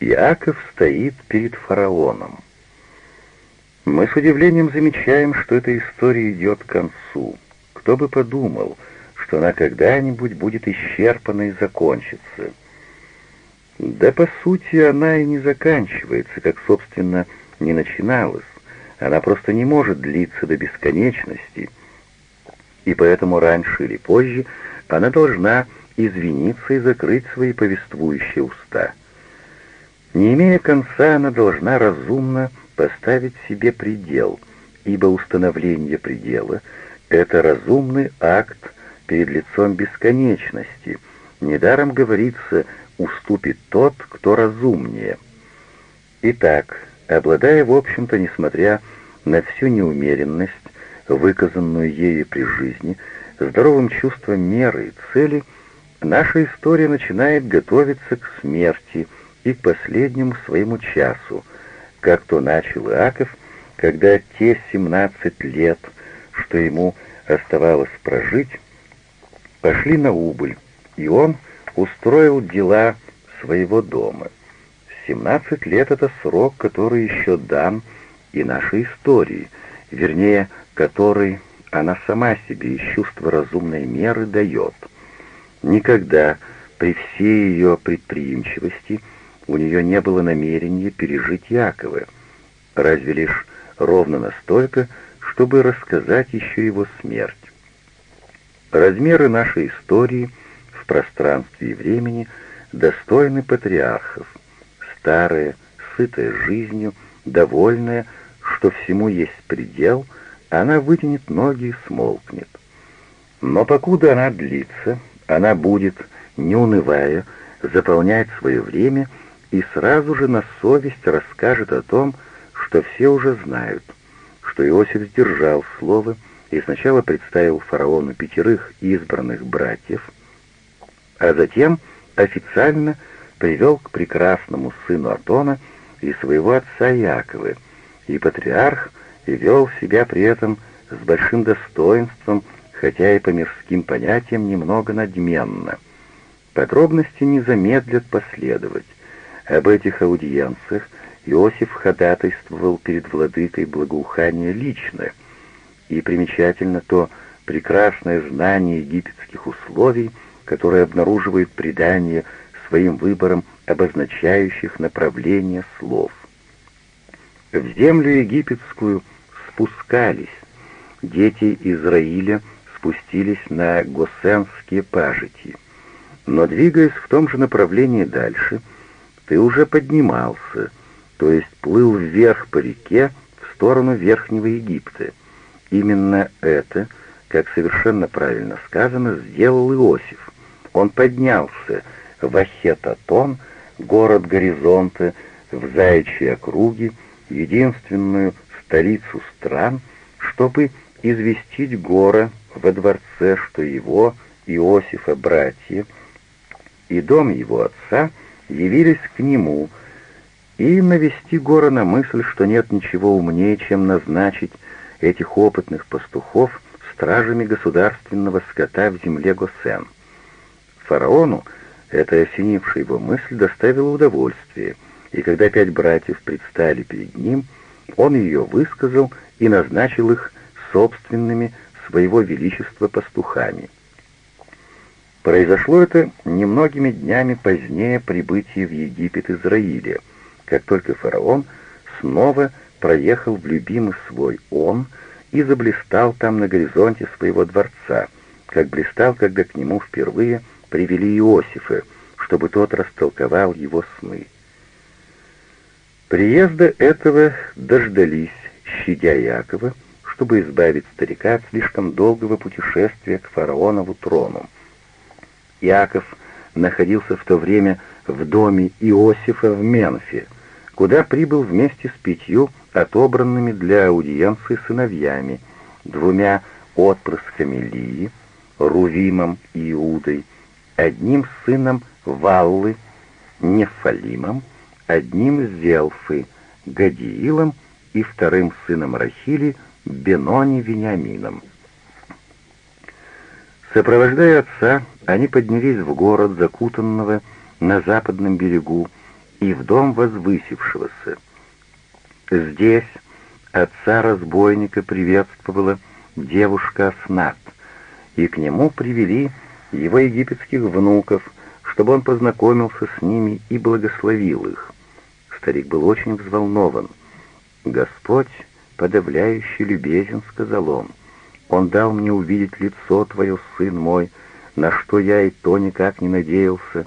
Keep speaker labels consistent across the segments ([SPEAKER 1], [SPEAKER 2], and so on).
[SPEAKER 1] Иаков стоит перед фараоном. Мы с удивлением замечаем, что эта история идет к концу. Кто бы подумал, что она когда-нибудь будет исчерпана и закончится. Да, по сути, она и не заканчивается, как, собственно, не начиналась. Она просто не может длиться до бесконечности, и поэтому раньше или позже она должна извиниться и закрыть свои повествующие уста. Не имея конца, она должна разумно поставить себе предел, ибо установление предела — это разумный акт перед лицом бесконечности. Недаром говорится «уступит тот, кто разумнее». Итак, обладая, в общем-то, несмотря на всю неумеренность, выказанную ею при жизни, здоровым чувством меры и цели, наша история начинает готовиться к смерти — и последнему своему часу, как то начал Иаков, когда те семнадцать лет, что ему оставалось прожить, пошли на убыль, и он устроил дела своего дома. Семнадцать лет — это срок, который еще дан и нашей истории, вернее, который она сама себе из чувства разумной меры дает. Никогда при всей ее предприимчивости — у нее не было намерения пережить Якова, разве лишь ровно настолько, чтобы рассказать еще его смерть. Размеры нашей истории в пространстве и времени достойны патриархов. Старая, сытая жизнью, довольная, что всему есть предел, она вытянет ноги и смолкнет. Но покуда она длится, она будет, не унывая, заполнять свое время и сразу же на совесть расскажет о том, что все уже знают, что Иосиф сдержал слово и сначала представил фараону пятерых избранных братьев, а затем официально привел к прекрасному сыну Атона и своего отца Якова, и патриарх вел себя при этом с большим достоинством, хотя и по мирским понятиям немного надменно. Подробности не замедлят последовать. Об этих аудиенциях Иосиф ходатайствовал перед владыкой благоухания лично, и примечательно то прекрасное знание египетских условий, которое обнаруживает предание своим выбором обозначающих направление слов. В землю египетскую спускались, дети Израиля спустились на Госенские пажити, но, двигаясь в том же направлении дальше, — ты уже поднимался, то есть плыл вверх по реке в сторону Верхнего Египта. Именно это, как совершенно правильно сказано, сделал Иосиф. Он поднялся в Ахетатон, город горизонта, в Заячьей округе, единственную столицу стран, чтобы известить Гора во дворце, что его, Иосифа, братья и дом его отца — явились к нему и навести Гора на мысль, что нет ничего умнее, чем назначить этих опытных пастухов стражами государственного скота в земле Госен. Фараону эта осенившая его мысль доставила удовольствие, и когда пять братьев предстали перед ним, он ее высказал и назначил их собственными своего величества пастухами — Произошло это немногими днями позднее прибытия в Египет Израиля, как только фараон снова проехал в любимый свой он и заблистал там на горизонте своего дворца, как блистал, когда к нему впервые привели Иосифа, чтобы тот растолковал его сны. Приезда этого дождались, щадя Якова, чтобы избавить старика от слишком долгого путешествия к фараонову трону. Иаков находился в то время в доме Иосифа в Менфе, куда прибыл вместе с пятью отобранными для аудиенции сыновьями, двумя отпрысками Лии, Рувимом и Иудой, одним сыном Валлы, Нефалимом, одним Зелфы, Гадиилом и вторым сыном Рахили, Бенони Вениамином. Сопровождая отца, они поднялись в город, закутанного на западном берегу, и в дом возвысившегося. Здесь отца разбойника приветствовала девушка Аснат, и к нему привели его египетских внуков, чтобы он познакомился с ними и благословил их. Старик был очень взволнован. «Господь подавляющий любезен», — сказал он. «Он дал мне увидеть лицо твое, сын мой, на что я и то никак не надеялся,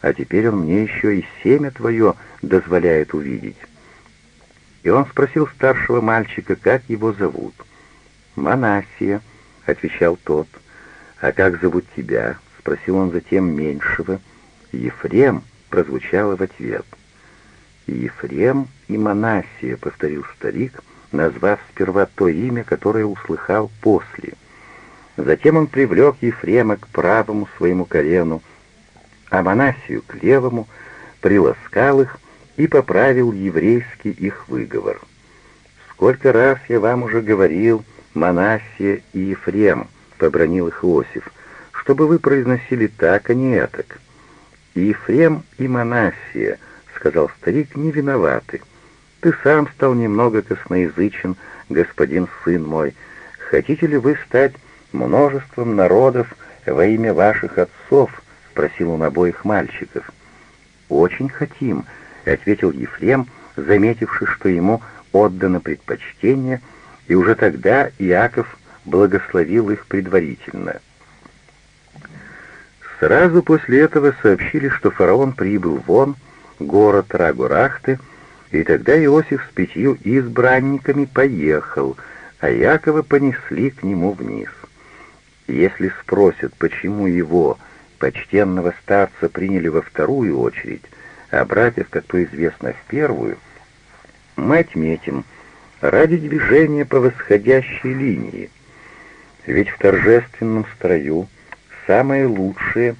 [SPEAKER 1] а теперь он мне еще и семя твое дозволяет увидеть». И он спросил старшего мальчика, как его зовут. «Манасия», — отвечал тот. «А как зовут тебя?» — спросил он затем меньшего. «Ефрем», — прозвучало в ответ. «Ефрем и Манасия», — повторил старик, назвав сперва то имя, которое услыхал после. Затем он привлек Ефрема к правому своему колену, а Манасию к левому, приласкал их и поправил еврейский их выговор. «Сколько раз я вам уже говорил, Манасия и Ефрем», — побронил их Иосиф, — «чтобы вы произносили так, а не этак». «И Ефрем, и Манасия», — сказал старик, — «не виноваты. Ты сам стал немного косноязычен, господин сын мой. Хотите ли вы стать множеством народов во имя ваших отцов?» — спросил он обоих мальчиков. «Очень хотим», — ответил Ефрем, заметивший, что ему отдано предпочтение, и уже тогда Иаков благословил их предварительно. Сразу после этого сообщили, что фараон прибыл вон, город Рагурахты, и тогда Иосиф с пятью избранниками поехал, а Якова понесли к нему вниз. Если спросят, почему его, почтенного старца, приняли во вторую очередь, а братьев, как то известно, в первую, мы отметим, ради движения по восходящей линии. Ведь в торжественном строю самое лучшее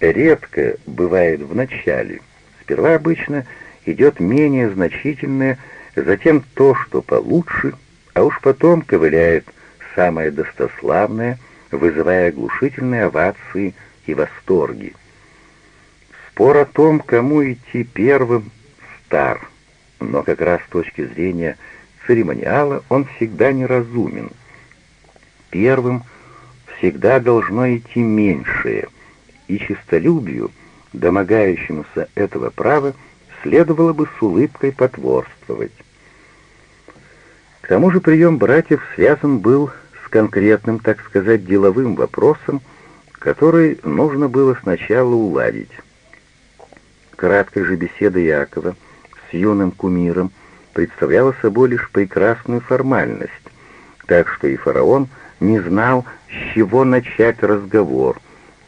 [SPEAKER 1] редко бывает в начале. Сперва обычно идет менее значительное, затем то, что получше, а уж потом ковыляет самое достославное, вызывая оглушительные овации и восторги. Спор о том, кому идти первым, стар, но как раз с точки зрения церемониала он всегда неразумен. Первым всегда должно идти меньшее, и чистолюбию, домогающемуся этого права, следовало бы с улыбкой потворствовать. К тому же прием братьев связан был с конкретным, так сказать, деловым вопросом, который нужно было сначала уладить. Краткая же беседа Якова с юным кумиром представляла собой лишь прекрасную формальность, так что и фараон не знал, с чего начать разговор,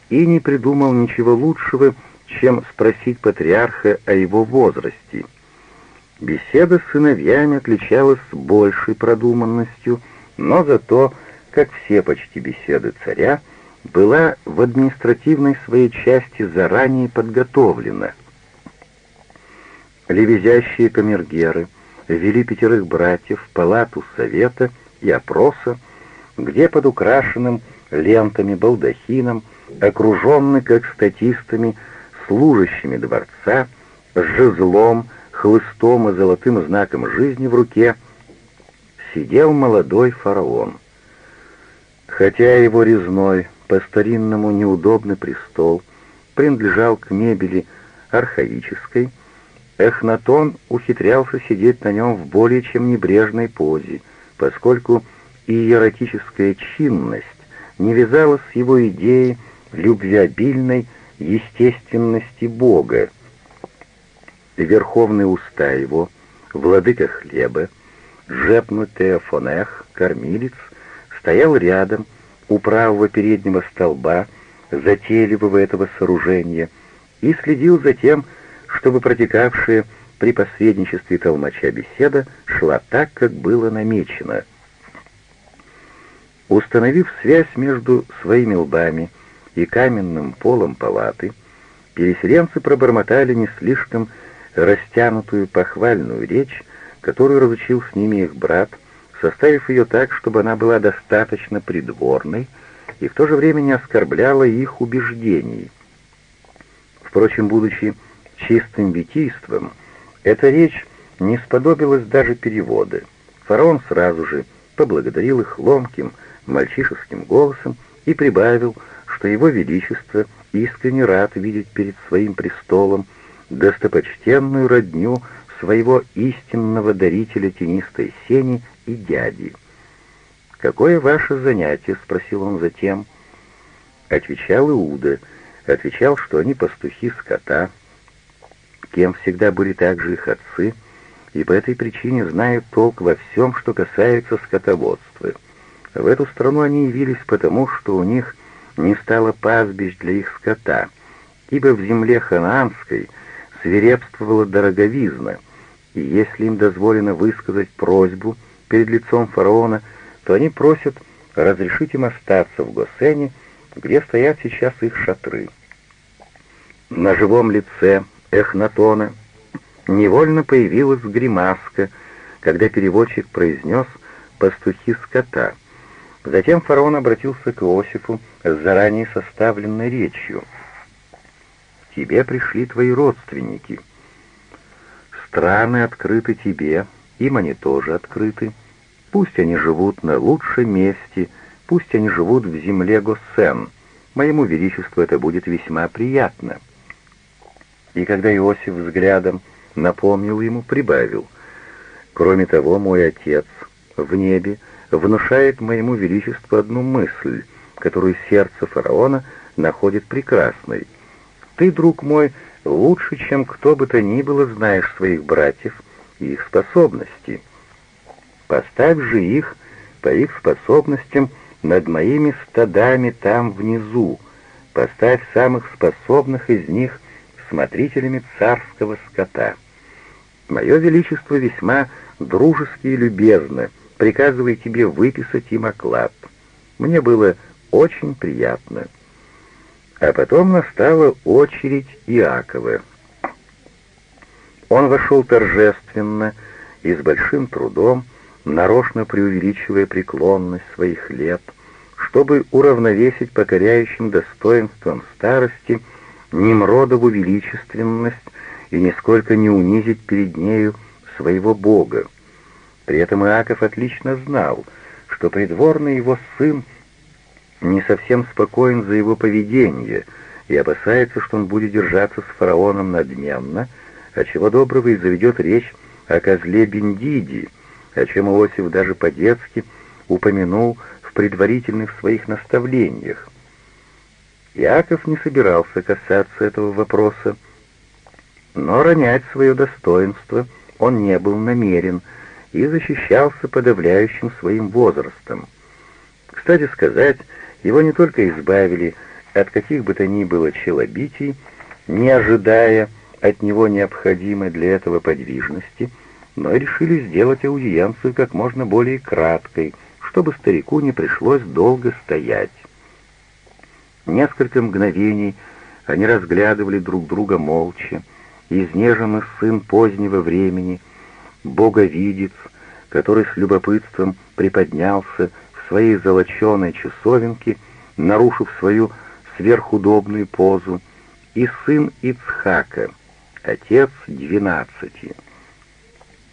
[SPEAKER 1] и не придумал ничего лучшего, чем спросить патриарха о его возрасте. Беседа с сыновьями отличалась большей продуманностью, но зато, как все почти беседы царя, была в административной своей части заранее подготовлена — Левезящие камергеры ввели пятерых братьев в палату совета и опроса, где под украшенным лентами балдахином, окруженный, как статистами, служащими дворца, с жезлом, хлыстом и золотым знаком жизни в руке, сидел молодой фараон. Хотя его резной, по-старинному неудобный престол принадлежал к мебели архаической, Эхнатон ухитрялся сидеть на нем в более чем небрежной позе, поскольку иеротическая чинность не вязалась с его идеей любвеобильной естественности Бога. Верховные уста его, владыка хлеба, жепнутый фонех, кормилец, стоял рядом, у правого переднего столба, затейливого этого сооружения, и следил за тем, чтобы протекавшая при посредничестве толмача беседа шла так, как было намечено. Установив связь между своими лбами и каменным полом палаты, переселенцы пробормотали не слишком растянутую похвальную речь, которую разучил с ними их брат, составив ее так, чтобы она была достаточно придворной и в то же время не оскорбляла их убеждений. Впрочем, будучи чистым витийством, эта речь не сподобилась даже перевода. Фараон сразу же поблагодарил их ломким, мальчишеским голосом и прибавил, что его величество искренне рад видеть перед своим престолом достопочтенную родню своего истинного дарителя тенистой сени и дяди. «Какое ваше занятие?» — спросил он затем. Отвечал Иуда, отвечал, что они пастухи скота, кем всегда были также их отцы, и по этой причине знают толк во всем, что касается скотоводства. В эту страну они явились потому, что у них не стало пастбищ для их скота, ибо в земле ханаанской свирепствовала дороговизна, и если им дозволено высказать просьбу перед лицом фараона, то они просят разрешить им остаться в Госене, где стоят сейчас их шатры. На живом лице Эхнатона невольно появилась гримаска, когда переводчик произнес «пастухи скота». Затем фараон обратился к Иосифу с заранее составленной речью. «Тебе пришли твои родственники. Страны открыты тебе, им они тоже открыты. Пусть они живут на лучшем месте, пусть они живут в земле Госсен. Моему величеству это будет весьма приятно». И когда Иосиф взглядом напомнил ему, прибавил, «Кроме того, мой отец в небе внушает моему величеству одну мысль, которую сердце фараона находит прекрасной. Ты, друг мой, лучше, чем кто бы то ни было, знаешь своих братьев и их способности. Поставь же их по их способностям над моими стадами там внизу, поставь самых способных из них смотрителями царского скота. Мое величество весьма дружески и любезно, приказывая тебе выписать им оклад. Мне было очень приятно. А потом настала очередь Иакова. Он вошел торжественно и с большим трудом, нарочно преувеличивая преклонность своих лет, чтобы уравновесить покоряющим достоинством старости Немродову величественность и нисколько не унизить перед нею своего Бога. При этом Иаков отлично знал, что придворный его сын не совсем спокоен за его поведение и опасается, что он будет держаться с фараоном надменно, а чего доброго и заведет речь о козле Бендиди, о чем Иосиф даже по-детски упомянул в предварительных своих наставлениях. Иаков не собирался касаться этого вопроса, но ронять свое достоинство он не был намерен — и защищался подавляющим своим возрастом. Кстати сказать, его не только избавили от каких бы то ни было челобитий, не ожидая от него необходимой для этого подвижности, но и решили сделать аудиенцию как можно более краткой, чтобы старику не пришлось долго стоять. Несколько мгновений они разглядывали друг друга молча, изнеженный сын позднего времени — боговидец, который с любопытством приподнялся в своей золоченой часовенке, нарушив свою сверхудобную позу, и сын Ицхака, отец двенадцати.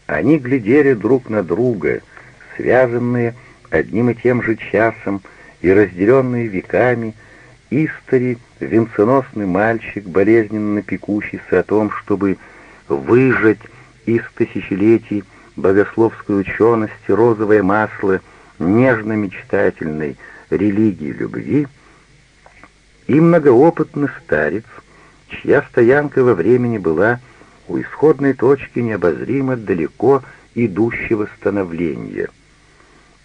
[SPEAKER 1] Они глядели друг на друга, связанные одним и тем же часом и разделенные веками, истори, венценосный мальчик, болезненно пекущийся о том, чтобы выжать из тысячелетий богословской учености розовое масло нежно-мечтательной религии любви, и многоопытный старец, чья стоянка во времени была у исходной точки необозримо далеко идущего становления.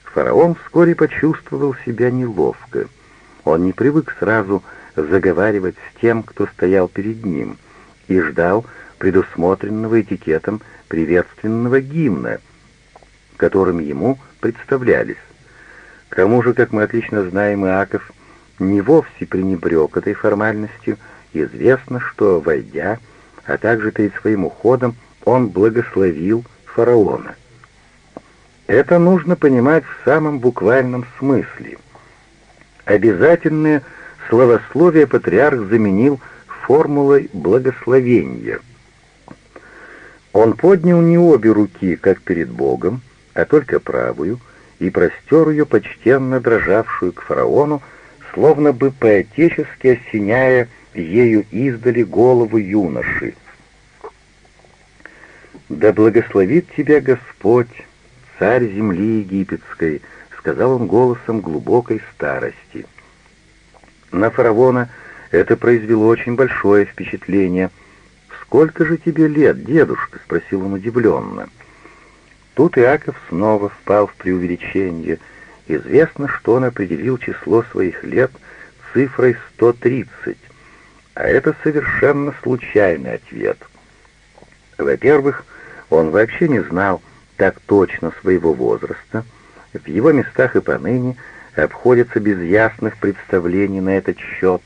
[SPEAKER 1] Фараон вскоре почувствовал себя неловко. Он не привык сразу заговаривать с тем, кто стоял перед ним, и ждал, предусмотренного этикетом приветственного гимна, которым ему представлялись. К тому же, как мы отлично знаем, Иаков не вовсе пренебрег этой формальностью, известно, что, войдя, а также перед своим уходом, он благословил фараона. Это нужно понимать в самом буквальном смысле. Обязательное словословие патриарх заменил формулой благословения — Он поднял не обе руки, как перед Богом, а только правую, и простер ее, почтенно дрожавшую к фараону, словно бы поотечески осеняя ею издали голову юноши. «Да благословит тебя Господь, царь земли египетской», — сказал он голосом глубокой старости. На фараона это произвело очень большое впечатление. «Сколько же тебе лет, дедушка?» — спросил он удивленно. Тут Иаков снова впал в преувеличение. Известно, что он определил число своих лет цифрой 130, а это совершенно случайный ответ. Во-первых, он вообще не знал так точно своего возраста, в его местах и поныне обходятся без ясных представлений на этот счет.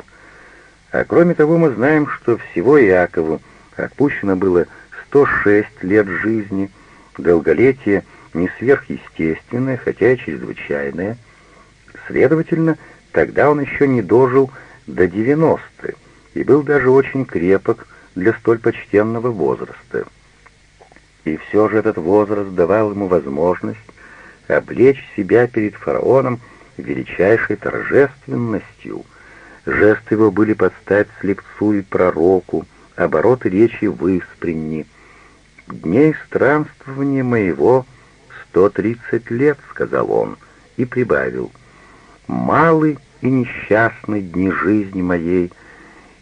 [SPEAKER 1] А кроме того, мы знаем, что всего Иакову отпущено было 106 лет жизни — долголетие не сверхъестественное, хотя и чрезвычайное. Следовательно, тогда он еще не дожил до 90 и был даже очень крепок для столь почтенного возраста. И все же этот возраст давал ему возможность облечь себя перед фараоном величайшей торжественностью. Жесты его были под стать слепцу и пророку, обороты речи выспренни, «Дней странствования моего сто тридцать лет», — сказал он, и прибавил, «малы и несчастны дни жизни моей,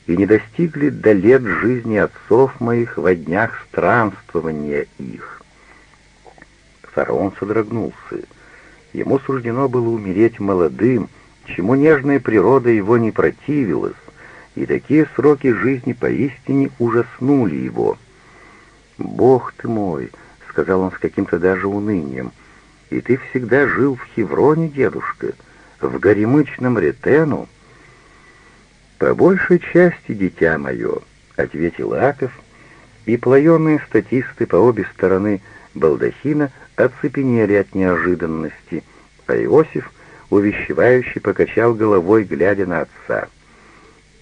[SPEAKER 1] и не достигли до лет жизни отцов моих во днях странствования их». Фараон содрогнулся. Ему суждено было умереть молодым, чему нежная природа его не противилась, и такие сроки жизни поистине ужаснули его — «Бог ты мой!» — сказал он с каким-то даже унынием. «И ты всегда жил в Хевроне, дедушка, в горемычном ретену?» «По большей части, дитя мое», — ответил Аков, и плоеные статисты по обе стороны балдахина оцепенели от неожиданности, а Иосиф, увещевающий, покачал головой, глядя на отца.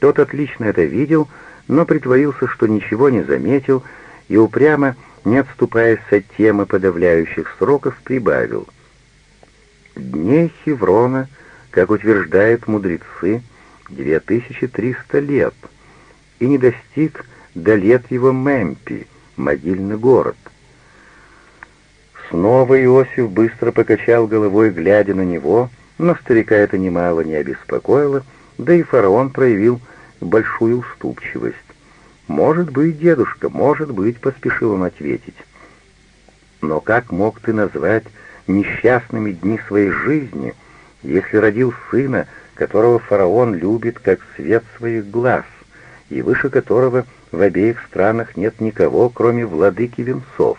[SPEAKER 1] Тот отлично это видел, но притворился, что ничего не заметил, — и упрямо, не отступаясь от темы подавляющих сроков, прибавил. «Дней Хеврона, как утверждают мудрецы, 2300 лет, и не достиг до лет его Мемпи, могильный город». Снова Иосиф быстро покачал головой, глядя на него, но старика это немало не обеспокоило, да и фараон проявил большую уступчивость. «Может быть, дедушка, может быть», — поспешил он ответить. «Но как мог ты назвать несчастными дни своей жизни, если родил сына, которого фараон любит как свет своих глаз, и выше которого в обеих странах нет никого, кроме владыки венцов?»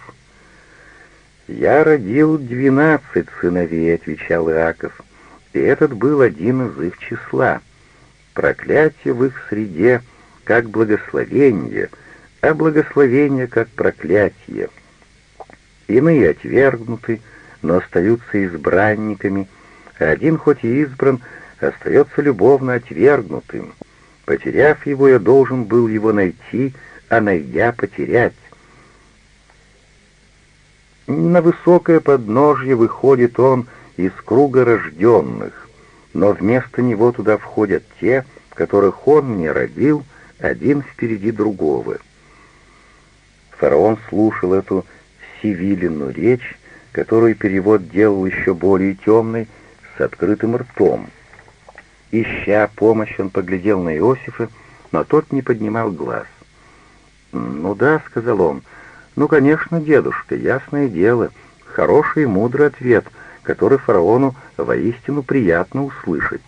[SPEAKER 1] «Я родил двенадцать сыновей», — отвечал Иаков, — «и этот был один из их числа. Проклятие в их среде — как благословение, а благословение как проклятие. Иные отвергнуты, но остаются избранниками, а один хоть и избран, остается любовно отвергнутым. Потеряв его, я должен был его найти, а найдя потерять. На высокое подножье выходит он из круга рожденных, но вместо него туда входят те, которых он не родил, один впереди другого. Фараон слушал эту сивилину речь, которую перевод делал еще более темной, с открытым ртом. Ища помощь, он поглядел на Иосифа, но тот не поднимал глаз. «Ну да», — сказал он, — «ну, конечно, дедушка, ясное дело, хороший и мудрый ответ, который фараону воистину приятно услышать.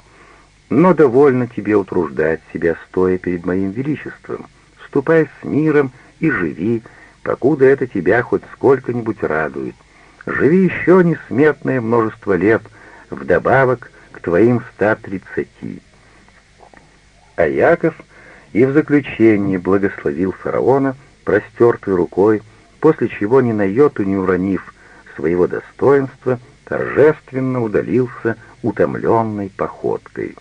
[SPEAKER 1] Но довольно тебе утруждать себя, стоя перед моим величеством. Ступай с миром и живи, покуда это тебя хоть сколько-нибудь радует. Живи еще несметное множество лет, вдобавок к твоим ста тридцати. А Яков и в заключении благословил фараона простертой рукой, после чего, ни на йоту не уронив своего достоинства, торжественно удалился утомленной походкой.